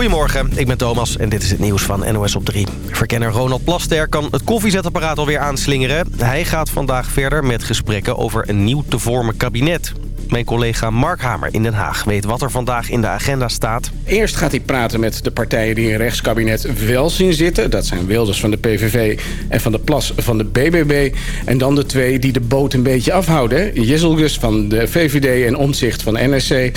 Goedemorgen, ik ben Thomas en dit is het nieuws van NOS op 3. Verkenner Ronald Plaster kan het koffiezetapparaat alweer aanslingeren. Hij gaat vandaag verder met gesprekken over een nieuw te vormen kabinet. Mijn collega Mark Hamer in Den Haag weet wat er vandaag in de agenda staat. Eerst gaat hij praten met de partijen die in een rechtskabinet wel zien zitten. Dat zijn Wilders van de PVV en Van de Plas van de BBB. En dan de twee die de boot een beetje afhouden. Jizzelgus van de VVD en Omzicht van NSC.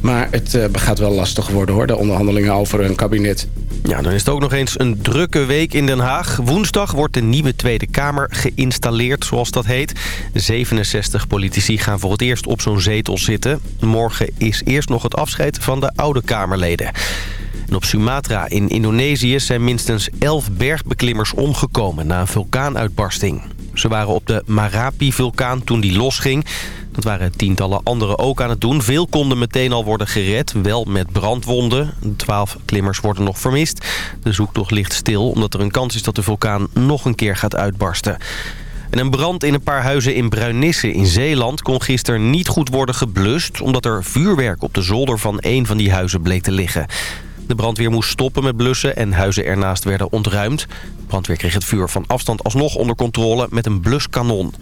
Maar het uh, gaat wel lastig worden hoor, de onderhandelingen over een kabinet. Ja, dan is het ook nog eens een drukke week in Den Haag. Woensdag wordt de nieuwe Tweede Kamer geïnstalleerd, zoals dat heet. 67 politici gaan voor het eerst op zo'n zitten. Morgen is eerst nog het afscheid van de oude Kamerleden. En op Sumatra in Indonesië zijn minstens 11 bergbeklimmers omgekomen na een vulkaanuitbarsting. Ze waren op de Marapi-vulkaan toen die losging. Dat waren tientallen anderen ook aan het doen. Veel konden meteen al worden gered, wel met brandwonden. Twaalf klimmers worden nog vermist. De zoektocht ligt stil omdat er een kans is dat de vulkaan nog een keer gaat uitbarsten. En een brand in een paar huizen in Bruinisse in Zeeland kon gisteren niet goed worden geblust... omdat er vuurwerk op de zolder van een van die huizen bleek te liggen. De brandweer moest stoppen met blussen en huizen ernaast werden ontruimd. De brandweer kreeg het vuur van afstand alsnog onder controle met een bluskanon.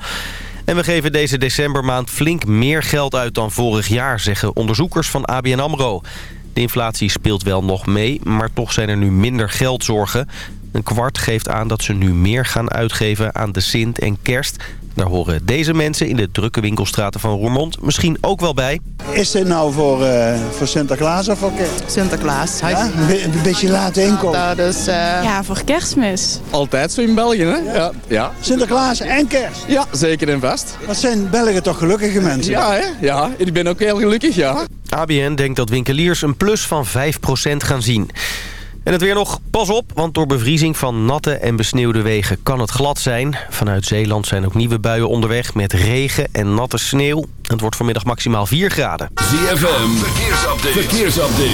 En we geven deze decembermaand flink meer geld uit dan vorig jaar, zeggen onderzoekers van ABN AMRO. De inflatie speelt wel nog mee, maar toch zijn er nu minder geldzorgen. Een kwart geeft aan dat ze nu meer gaan uitgeven aan de Sint en Kerst. Daar horen deze mensen in de drukke winkelstraten van Roermond misschien ook wel bij. Is dit nou voor, uh, voor Sinterklaas of voor kerst? Sinterklaas. Ja? Een, een beetje laat inkomen. Dat is, uh... Ja, voor kerstmis. Altijd zo in België, hè? Ja. ja. Sinterklaas en kerst? Ja, zeker en vast. Wat zijn Belgen toch gelukkige mensen? Ja, hè? Ja, ik ben ook heel gelukkig, ja. ABN denkt dat winkeliers een plus van 5% gaan zien. En het weer nog, pas op, want door bevriezing van natte en besneeuwde wegen kan het glad zijn. Vanuit Zeeland zijn ook nieuwe buien onderweg met regen en natte sneeuw. Het wordt vanmiddag maximaal 4 graden. ZFM, verkeersupdate. verkeersupdate.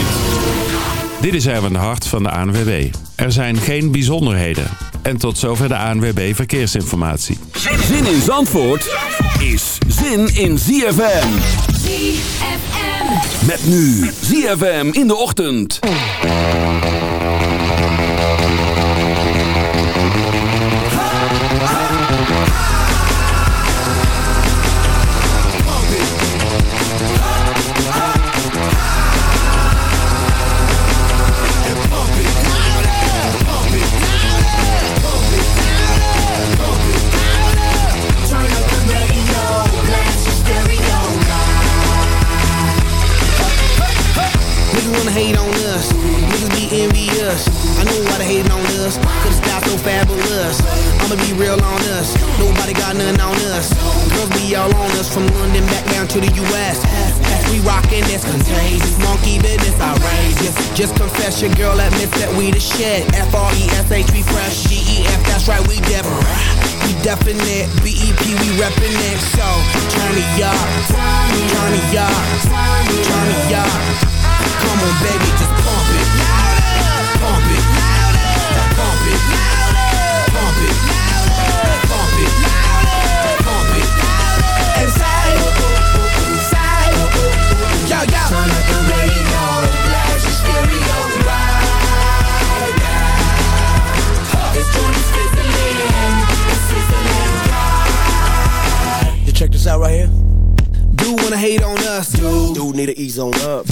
Dit is Erwin de Hart van de ANWB. Er zijn geen bijzonderheden. En tot zover de ANWB Verkeersinformatie. Zin in Zandvoort is zin in ZFM. ZFM. Met nu ZFM in de ochtend. Hate on us. Niggas be envious. I know why they hating on us. Cause the so fabulous. I'ma be real on us. Nobody got nothing on us. Girls be all on us from London back down to the US. As we rockin' this contagious. Monkey business outrageous. Just confess your girl admits that we the shit. F-R-E-S-H, we fresh. G-E-F, that's right, we different. We definite. B-E-P, we reppin' it. So, turn me up. Turn me up. Turn me up. Come on, baby, just pump it. Louder. Pump it. Louder. Pump it. Louder. Pump it. Louder. Pump it. Louder. Pump it. Louder. Say, say, yo, yo. Turn up the radio, blast your stereo right now. This joint is sizzling, it's sizzling right. You check this out right here. Do wanna hate on us, dude. Do need to ease on up, dude.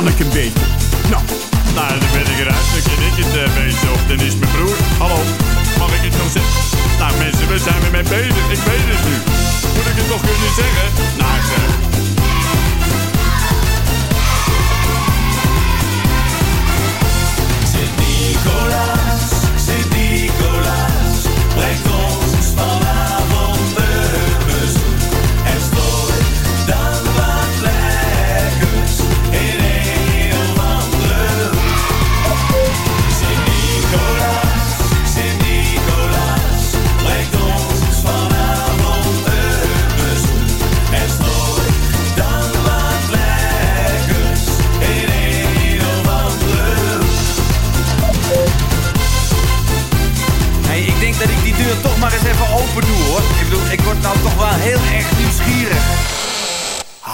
Anneke Beek.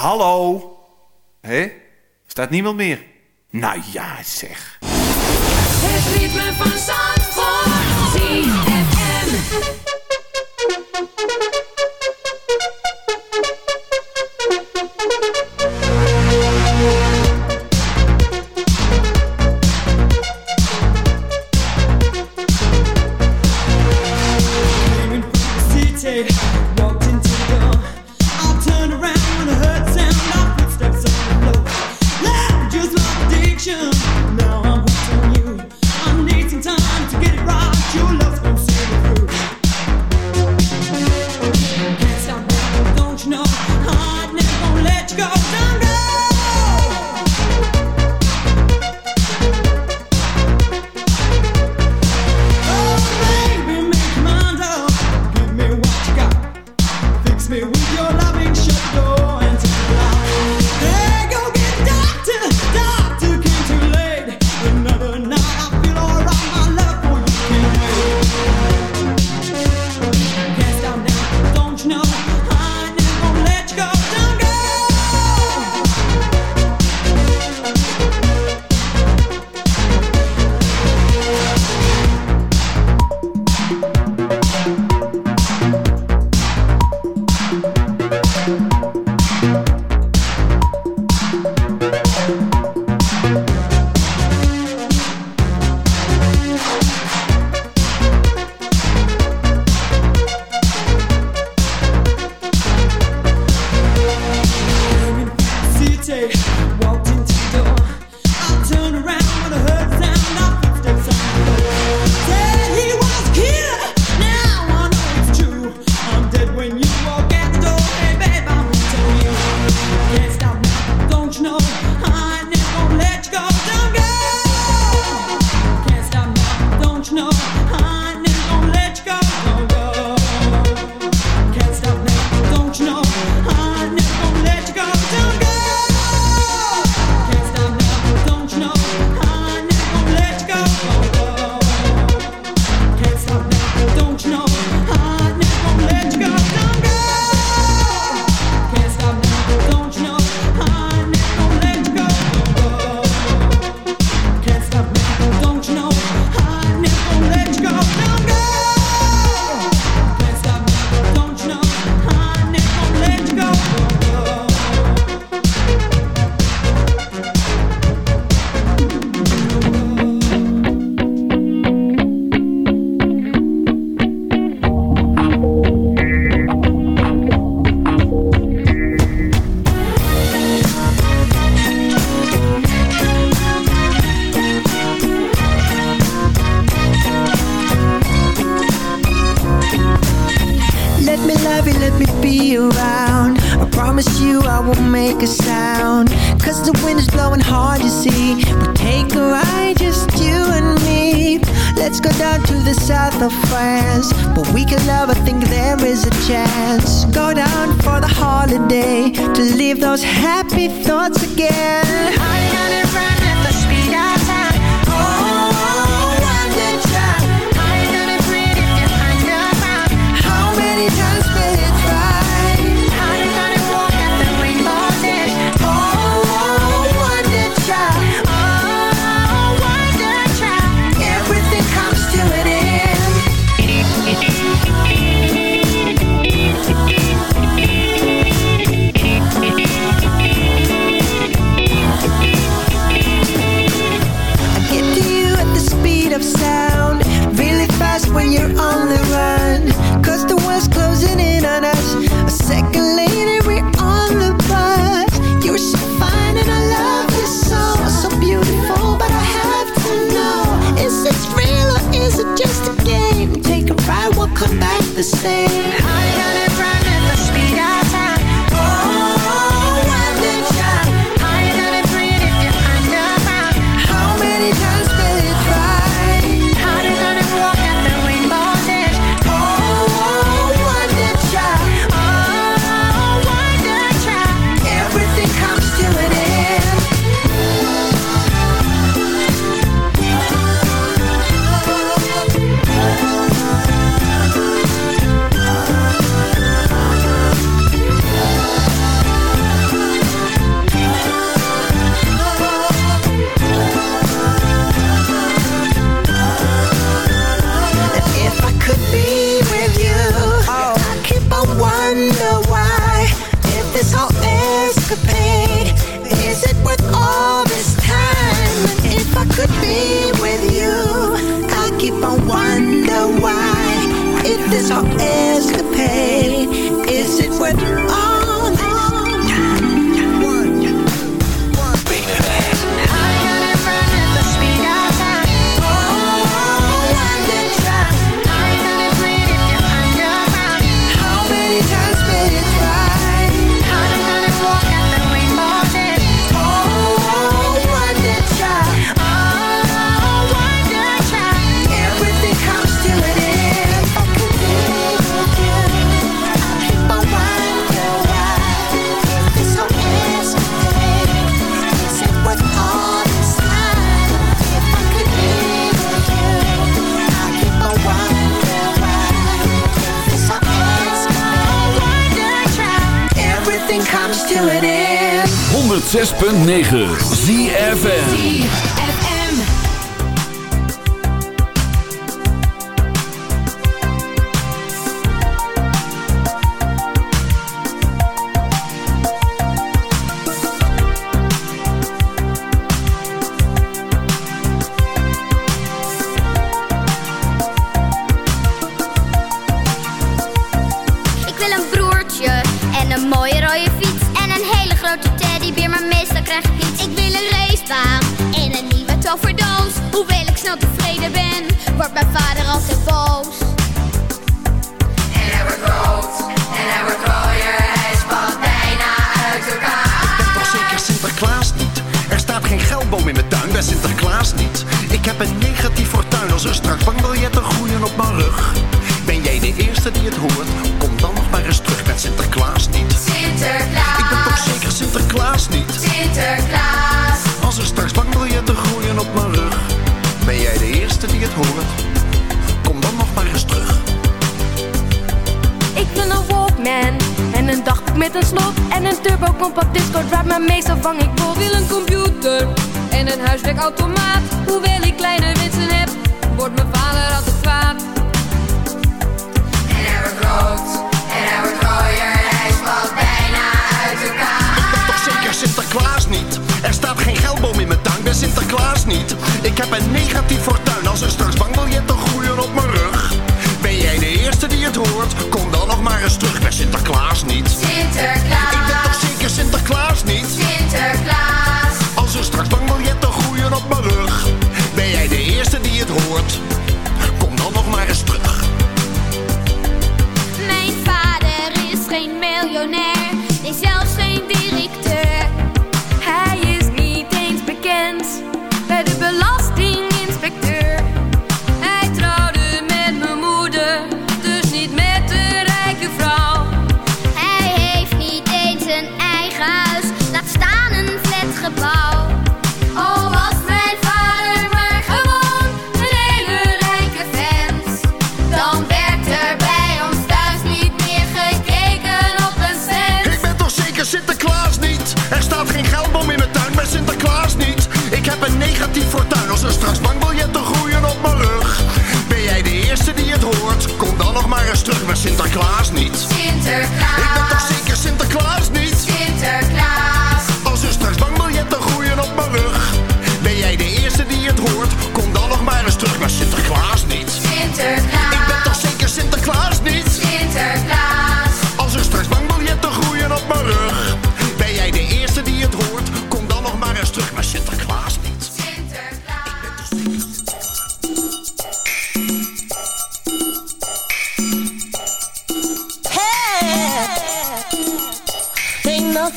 Hallo? Hé? Staat niemand meer? Nou ja, zeg. Het ritme van Zandvoort. 106.9 ZFN Praat maar meestal vang ik vol Wil een computer en een huiswerkautomaat. Hoewel ik kleine winsten heb, wordt mijn vader altijd kwaad. En hij wordt groot, en hij wordt gooier, hij valt bijna uit elkaar. Ik ben toch zeker Sinterklaas niet? Er staat geen geldboom in mijn tuin, ben Sinterklaas niet. Ik heb een negatief fortuin, als er straks bang wil je toch groeien op mijn rug. Ben jij de eerste die het hoort? Kom dan nog maar eens terug, ben Sinterklaas niet. Sinterklaas.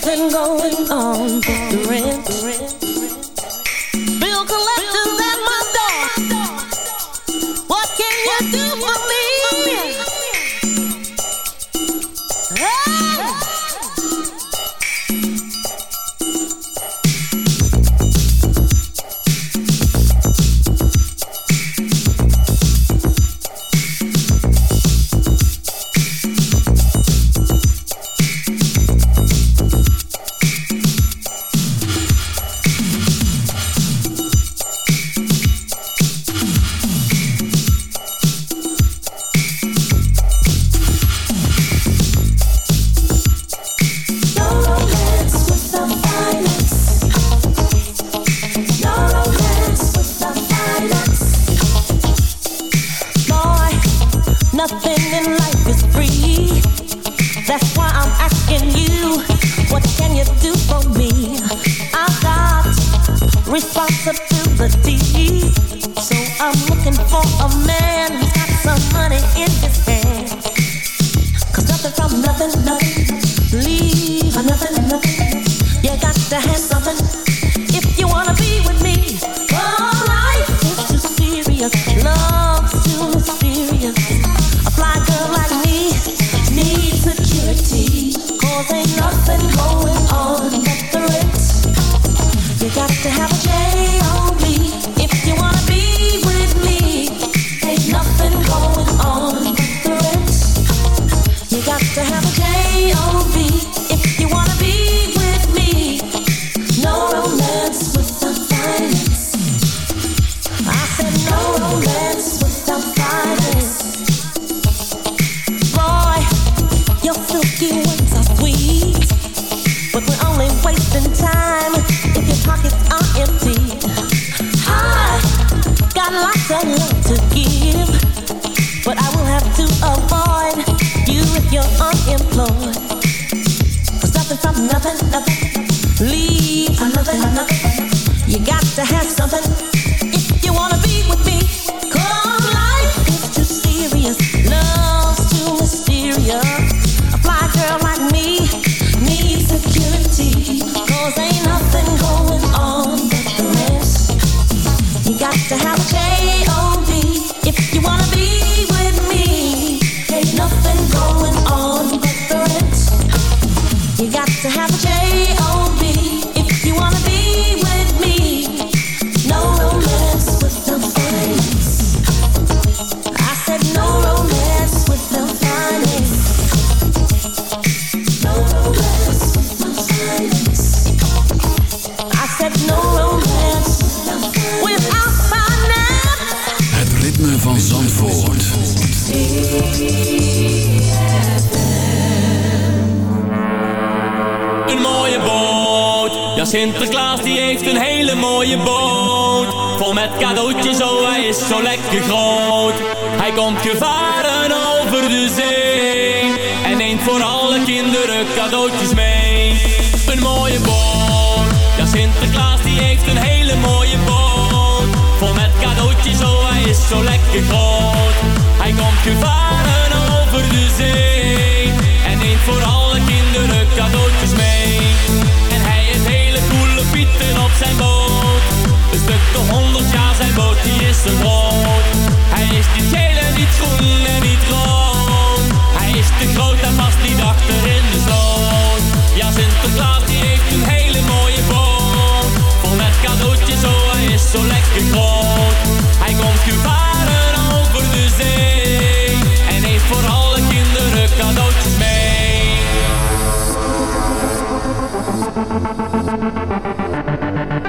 nothing going on but the rent. gevaren over de zee. En neemt voor alle kinderen cadeautjes mee. En hij heeft hele coole pieten op zijn boot. Een stuk de honderd jaar zijn boot, die is te rood. Hij is niet geel en niet groen en niet rood. Hij is te groot en past niet achter in de sloot. Ja, Sinterklaas Thank you.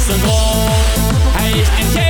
is zo droog.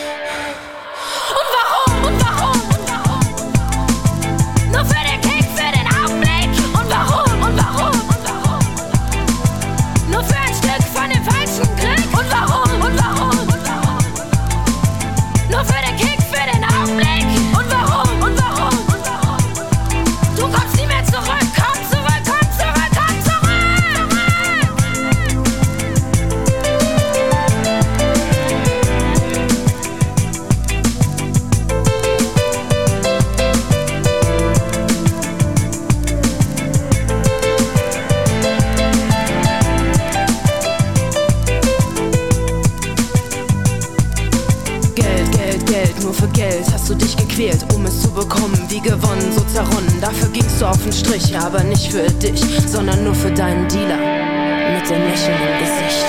Gewonnen, so zerronnen. Dafür gingst du auf den Strich, aber nicht für dich, sondern nur für deinen Dealer. Mit dem Lächeln im Gesicht.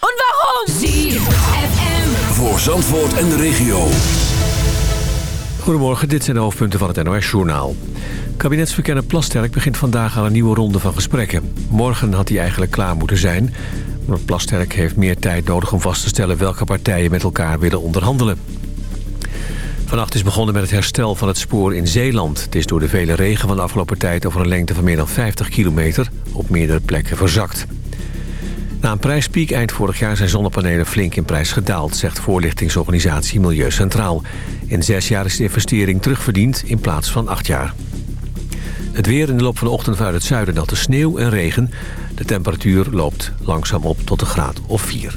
Und warum? Sie FM. Voor Zandvoort en de regio. Goedemorgen, dit zijn de hoofdpunten van het NOS-journaal. Kabinetsverkenner Plasterk begint vandaag aan een nieuwe ronde van gesprekken. Morgen had hij eigenlijk klaar moeten zijn. Maar Plasterk heeft meer tijd nodig om vast te stellen... welke partijen met elkaar willen onderhandelen. Vannacht is begonnen met het herstel van het spoor in Zeeland. Het is door de vele regen van de afgelopen tijd... over een lengte van meer dan 50 kilometer op meerdere plekken verzakt. Na een prijspiek eind vorig jaar zijn zonnepanelen flink in prijs gedaald... zegt voorlichtingsorganisatie Milieu Centraal. In zes jaar is de investering terugverdiend in plaats van acht jaar. Het weer in de loop van de ochtend vanuit het zuiden natte sneeuw en regen. De temperatuur loopt langzaam op tot een graad of 4.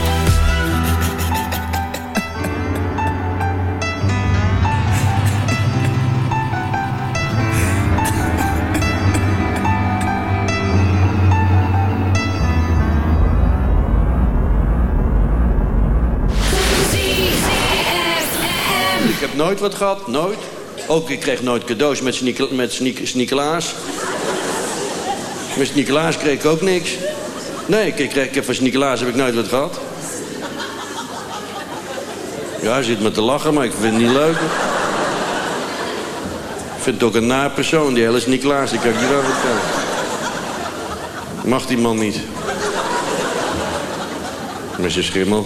Nooit wat gehad, nooit. Ook, ik kreeg nooit cadeaus met Sint- met Sint- Sint-Nicolaas. Met Sint-Nicolaas kreeg ik ook niks. Nee, ik, kreeg, van Sint-Nicolaas heb ik nooit wat gehad. Ja, hij zit me te lachen, maar ik vind het niet leuk. Ik vind het ook een naar persoon, die hele Sint-Nicolaas. Die kan ik je wel vertellen. Mag die man niet. Met zijn schimmel.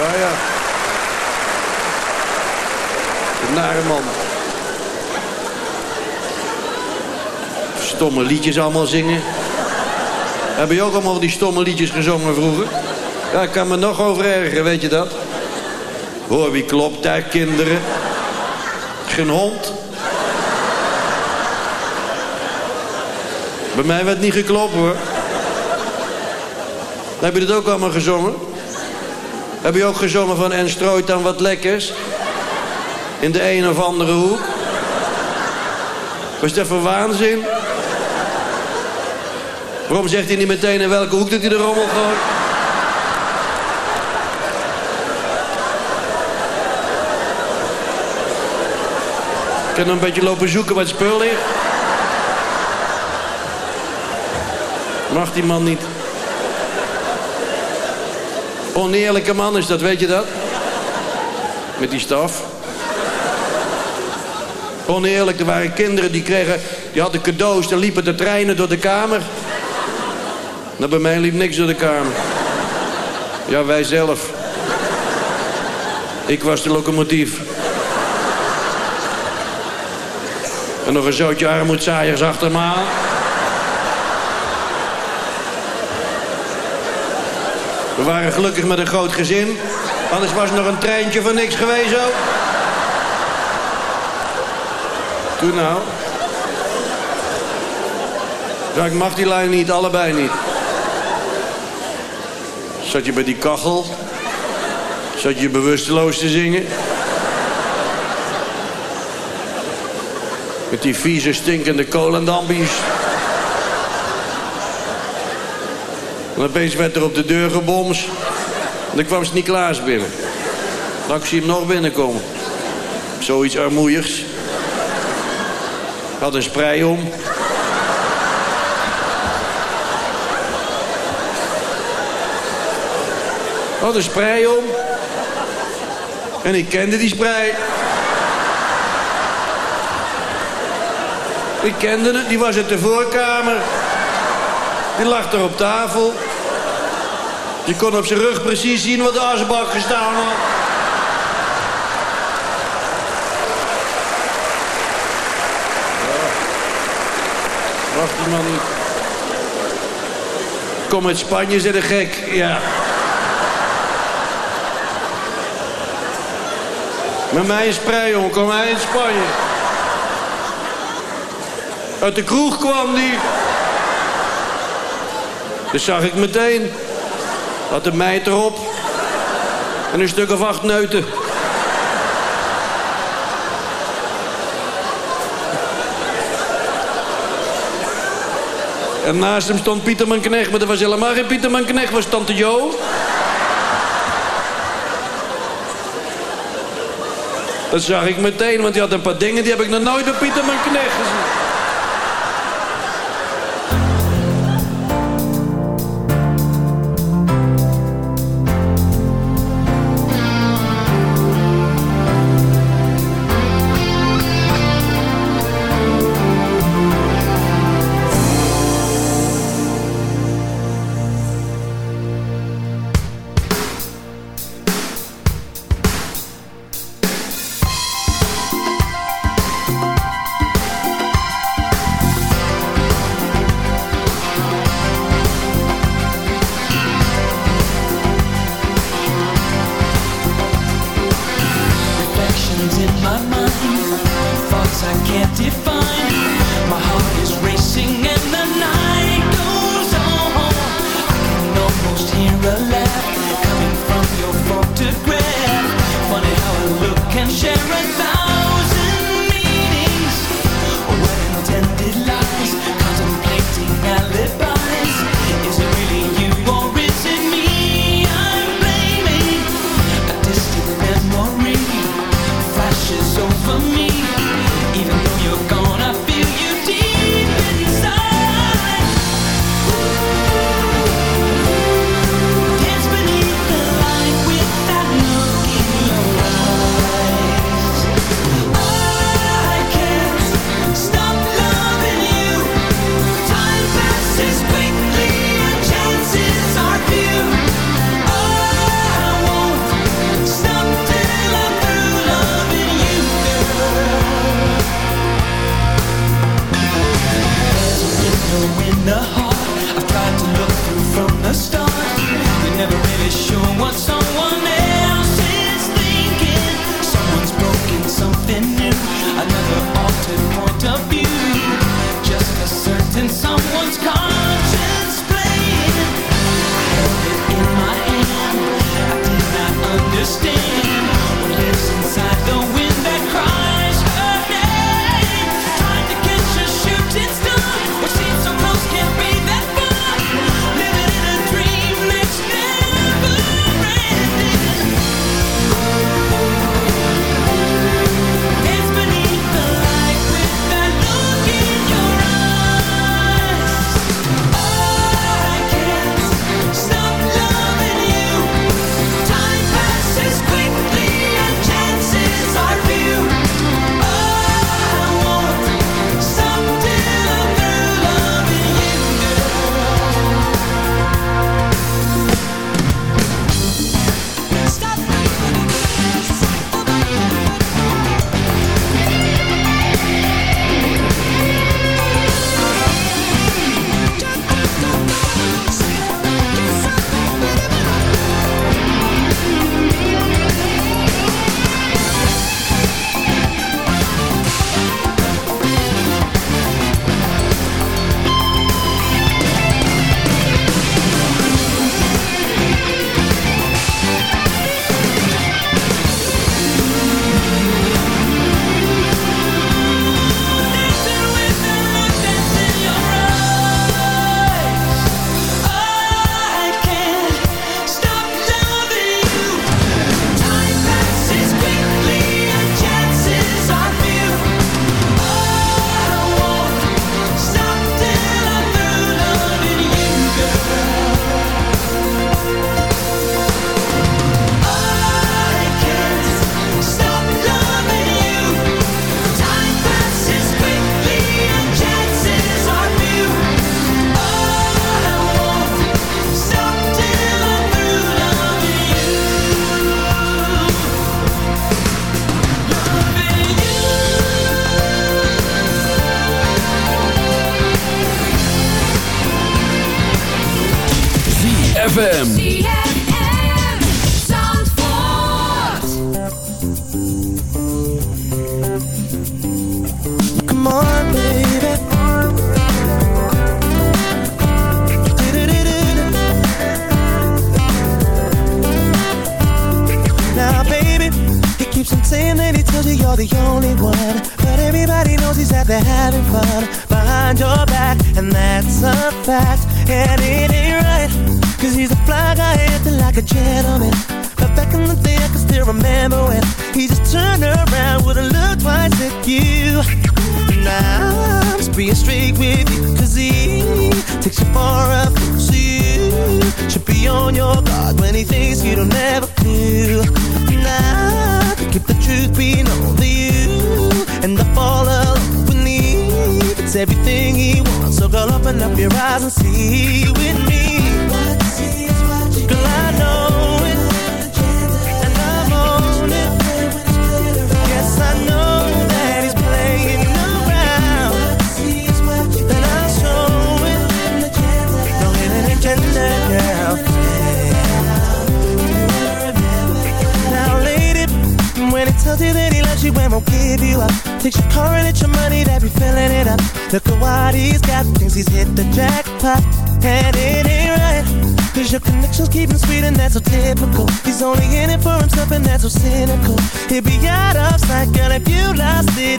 Ja, ja. Nare man. Stomme liedjes allemaal zingen. Heb je ook allemaal die stomme liedjes gezongen vroeger? Ja, ik kan me nog over ergeren, weet je dat? Hoor wie klopt daar, kinderen? Geen hond. Bij mij werd niet geklopt, hoor. Heb je dit ook allemaal gezongen? Heb je ook gezongen van en strooit dan wat lekkers? In de een of andere hoek? Was dat voor waanzin? Waarom zegt hij niet meteen in welke hoek dat hij de rommel gooit? Ik kan een beetje lopen zoeken wat spul ligt. Mag die man niet. Oneerlijke man is dat, weet je dat? Met die staf. Oneerlijk, er waren kinderen die kregen... die hadden cadeaus, dan liepen de treinen door de kamer. Nou, bij mij liep niks door de kamer. Ja, wij zelf. Ik was de locomotief. En nog een zootje armoedzaaiers achter me aan. Waren gelukkig met een groot gezin. Anders was nog een treintje van niks geweest ook. Toen nou. Ja, ik mag die lijn niet, allebei niet. Zat je bij die kachel? Zat je bewusteloos te zingen? Met die vieze, stinkende kolendambies. En opeens werd er op de deur gebomst. En dan kwam Sint-Niklaas binnen. Dan zie hem nog binnenkomen. Zoiets armoeigs. Had een sprei om. Had een sprei om. En ik kende die sprei. Ik kende het, die was uit de voorkamer. Die lag er op tafel. Je kon op zijn rug precies zien wat de asbak gestaan had. Wacht die man niet. Kom uit Spanje, zei de gek. Ja. Met mij een sprei. Kom hij in Spanje. Uit de kroeg kwam die. Dus zag ik meteen. Had de meid erop. En een stuk of acht neuten. En naast hem stond Pieterman Knecht, maar dat was helemaal geen Pieterman Knecht, was tante Jo. Dat zag ik meteen, want die had een paar dingen die heb ik nog nooit op Pieterman Knecht gezien. ZFM.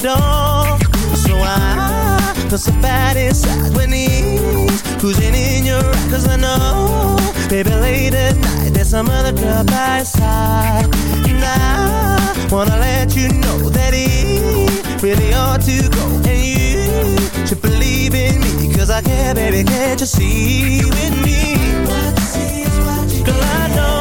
it all. So I feel so bad inside when he's cruising in your ride. Cause I know, baby, late at night, there's some other girl by his side. And I wanna let you know that he really ought to go. And you should believe in me. Cause I care, baby, can't you see with me? Girl, I know.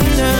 surrender